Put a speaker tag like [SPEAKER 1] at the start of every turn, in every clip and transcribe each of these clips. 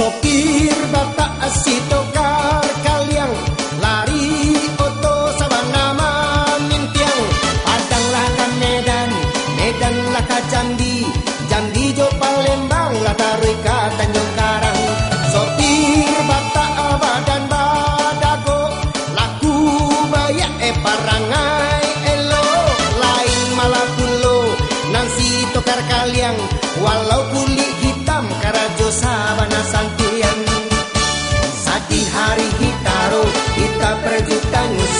[SPEAKER 1] sopir bapak asitokar kalian lari oto Sabang mamintiang padanglah kan medan medan lah ka jambi jambi jo palembang lah tarik ka tanjung karang. Sopir bapak abadan badago laku bayak e parangai elo. Lain malah pulo nasi tokar kalian walau kulit hitam karajo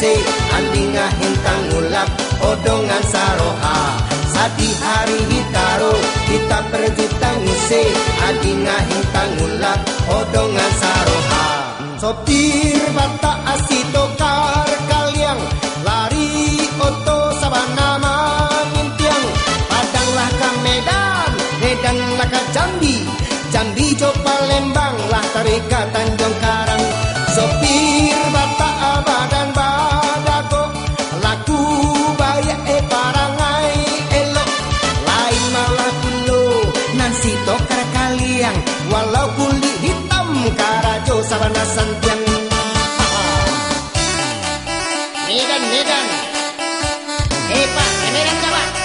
[SPEAKER 1] perjutan se Andinga hintang ulap odongan saroha. Sadi hari hitaro kita perjutan se Andinga hintang ulap odongan saroha. Sopir bata asito kar kaliang Lari oto sabana mangintiang. Padanglah ke Medan lah ke Jambi Jambi jo Walau kulit hitam karajo sabana santiang Medan, Medan. Eh Pak, Medan nggak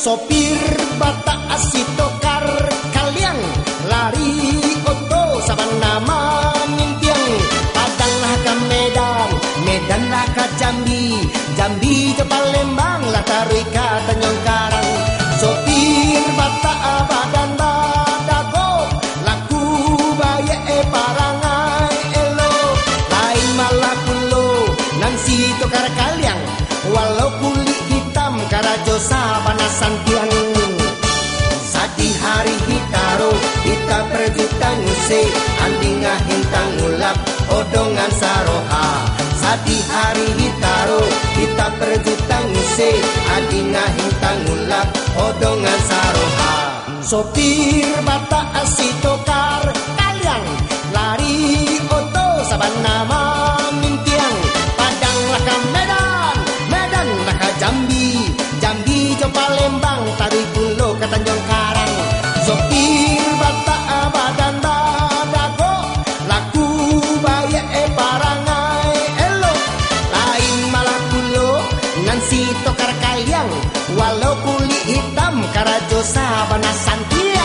[SPEAKER 1] Sopir bata asitokar kalian lari oto saban nama mimpiang Padang lah ke Medan Medan lah ke Jambi. Jambi ke Palembang lah tarik ke Tanjung Karang. Sopir bata abadan badago laku baye e parangai elo. Lain malah kulo nansi tokar karajo sabana santian Sadi hari hitaro kita perjutan se andinga hintang ulap odongan saroha. Sadi hari hitaro kita perjutan se andinga hintang ulap odongan saroha. Sopir bata asitokar kalian lari Nansi tokar Walau kulit hitam karajo sabana santi